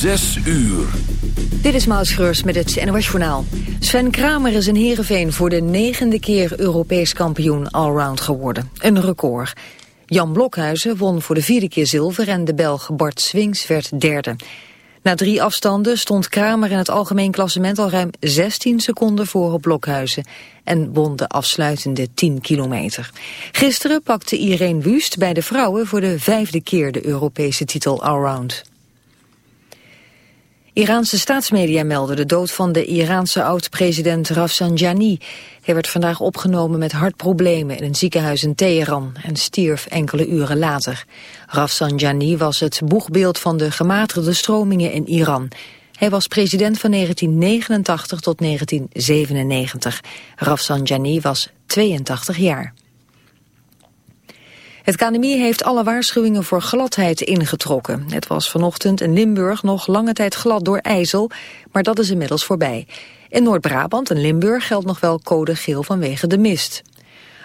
Zes uur. Dit is Schreurs met het NOS Journaal. Sven Kramer is in Heerenveen voor de negende keer Europees kampioen allround geworden. Een record. Jan Blokhuizen won voor de vierde keer zilver en de Belg Bart Swings werd derde. Na drie afstanden stond Kramer in het algemeen klassement al ruim 16 seconden voor op Blokhuizen en won de afsluitende 10 kilometer. Gisteren pakte Irene Wust bij de vrouwen voor de vijfde keer de Europese titel allround. Iraanse staatsmedia melden de dood van de Iraanse oud-president Rafsanjani. Hij werd vandaag opgenomen met hartproblemen in een ziekenhuis in Teheran en stierf enkele uren later. Rafsanjani was het boegbeeld van de gematigde stromingen in Iran. Hij was president van 1989 tot 1997. Rafsanjani was 82 jaar. Het KNMI heeft alle waarschuwingen voor gladheid ingetrokken. Het was vanochtend in Limburg nog lange tijd glad door ijzel, maar dat is inmiddels voorbij. In Noord-Brabant en Limburg geldt nog wel code geel vanwege de mist.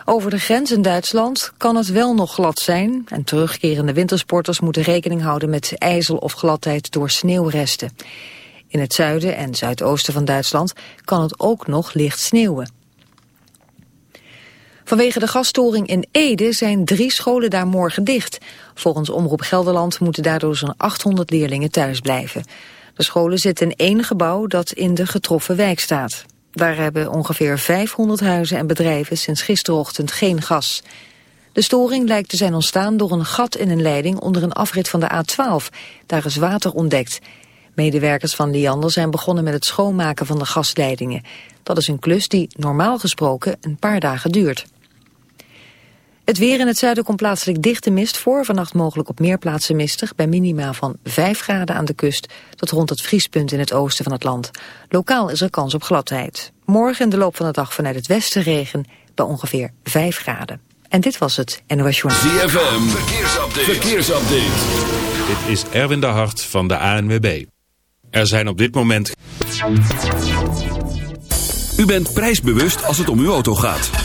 Over de grens in Duitsland kan het wel nog glad zijn... en terugkerende wintersporters moeten rekening houden met ijzel of gladheid door sneeuwresten. In het zuiden en zuidoosten van Duitsland kan het ook nog licht sneeuwen. Vanwege de gasstoring in Ede zijn drie scholen daar morgen dicht. Volgens Omroep Gelderland moeten daardoor zo'n 800 leerlingen thuis blijven. De scholen zitten in één gebouw dat in de getroffen wijk staat. Daar hebben ongeveer 500 huizen en bedrijven sinds gisterochtend geen gas. De storing lijkt te zijn ontstaan door een gat in een leiding onder een afrit van de A12. Daar is water ontdekt. Medewerkers van Liander zijn begonnen met het schoonmaken van de gasleidingen. Dat is een klus die normaal gesproken een paar dagen duurt. Het weer in het zuiden komt plaatselijk dichte mist voor. Vannacht mogelijk op meer plaatsen mistig. Bij minima van 5 graden aan de kust tot rond het vriespunt in het oosten van het land. Lokaal is er kans op gladheid. Morgen in de loop van de dag vanuit het westen regen bij ongeveer 5 graden. En dit was het NOS Journal. ZFM, verkeersupdate. verkeersupdate. Dit is Erwin de Hart van de ANWB. Er zijn op dit moment... U bent prijsbewust als het om uw auto gaat.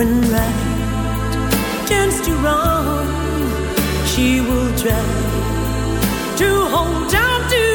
When right turns to wrong, she will try to hold on to.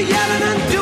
Yelling and doing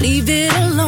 Leave it alone.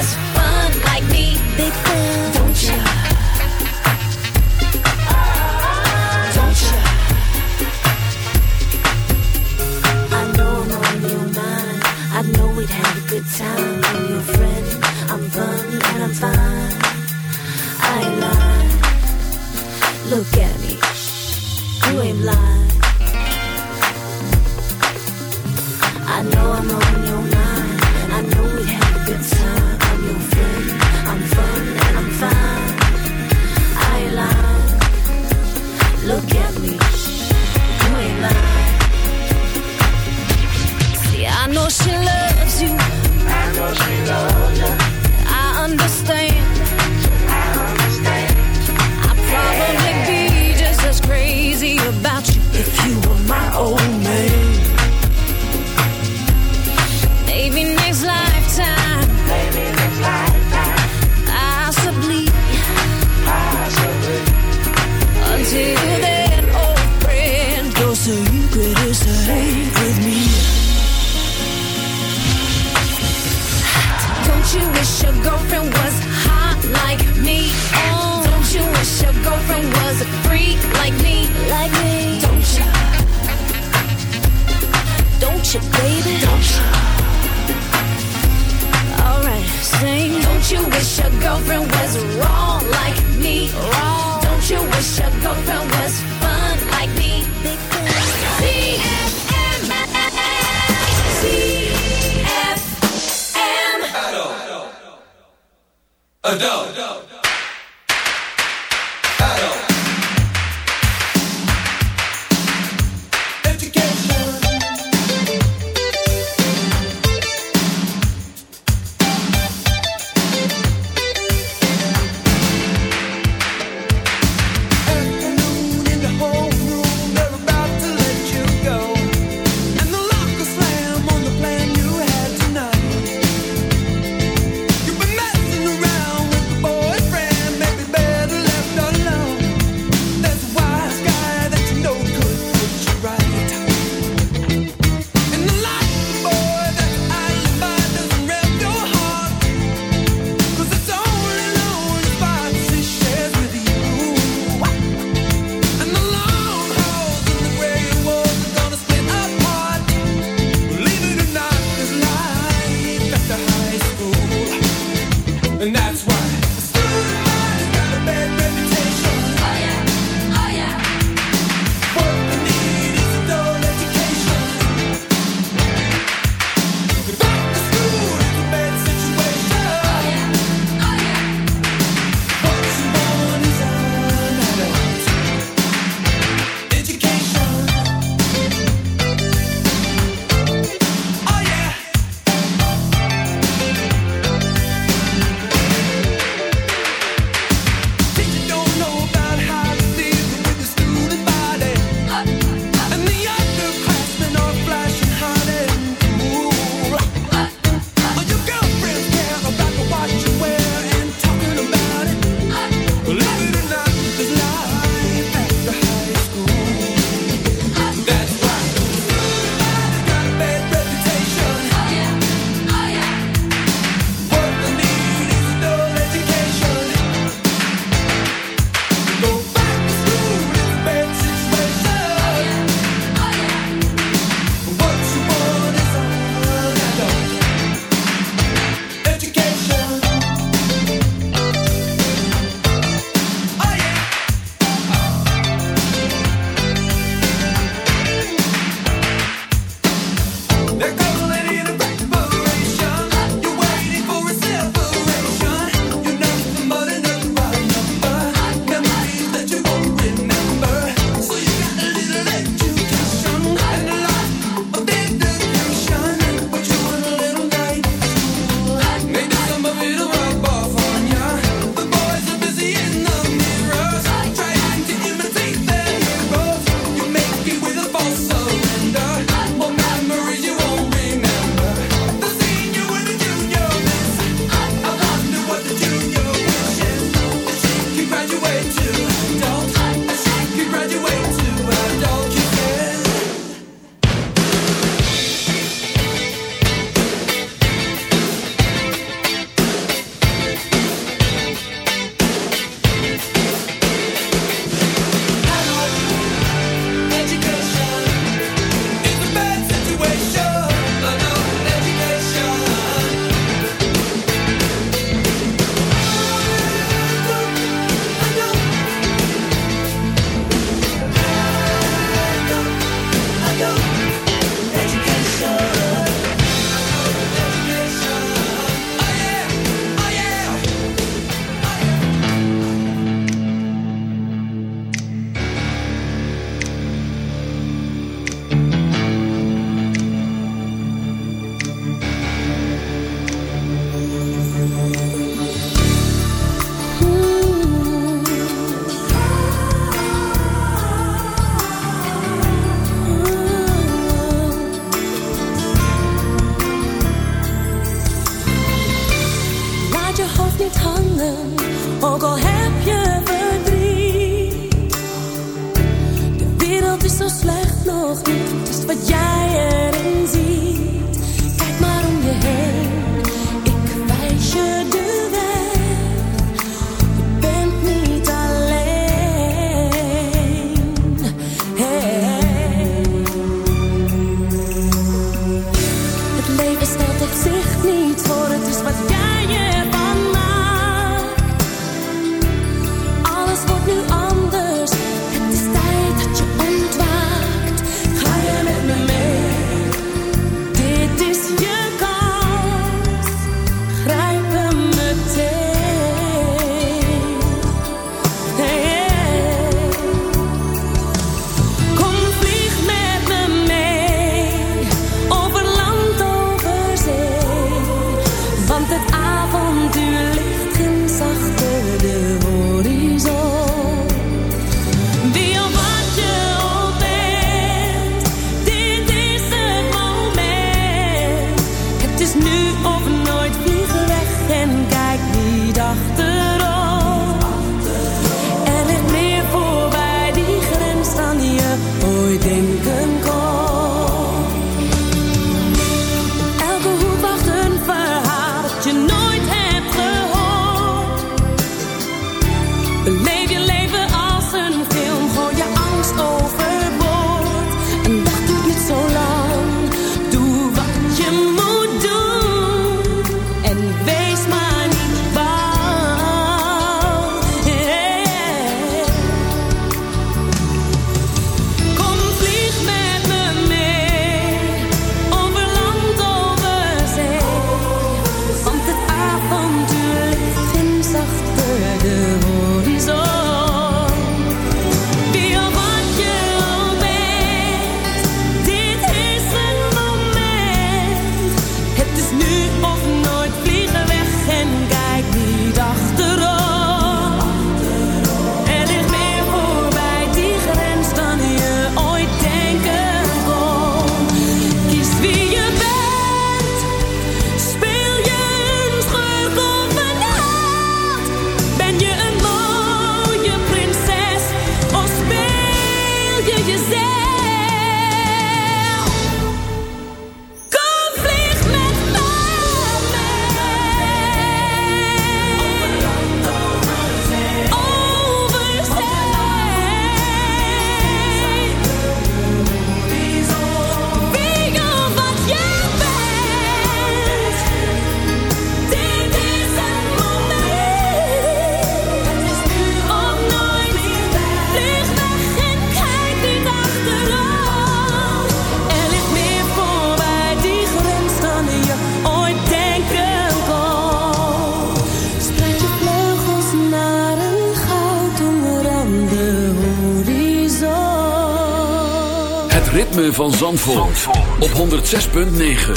Op 106.9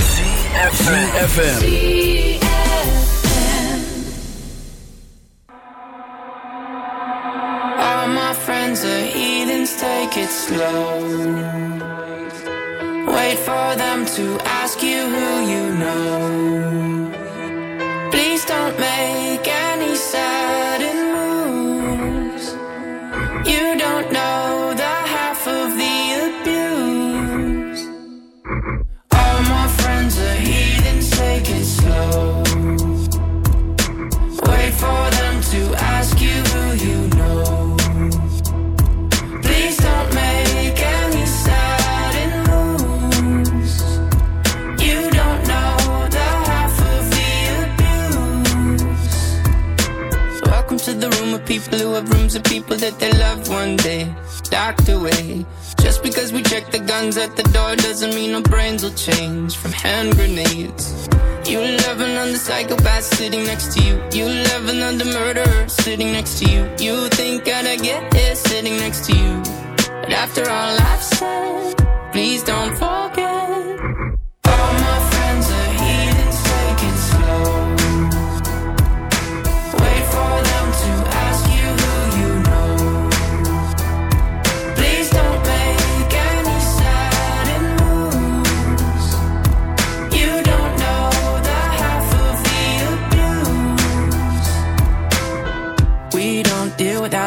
FM. names at the door doesn't mean our brains will change from hand grenades. You love another psychopath sitting next to you. You love another murderer sitting next to you. You think I'd I get here sitting next to you. But after all I've said, please don't forget.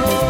know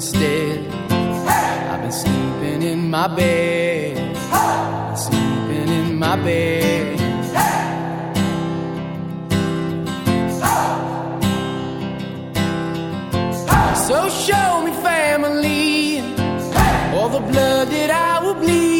instead. Hey! I've been sleeping in my bed. Hey! Sleeping in my bed. Hey! So show me family, all the blood that I will bleed.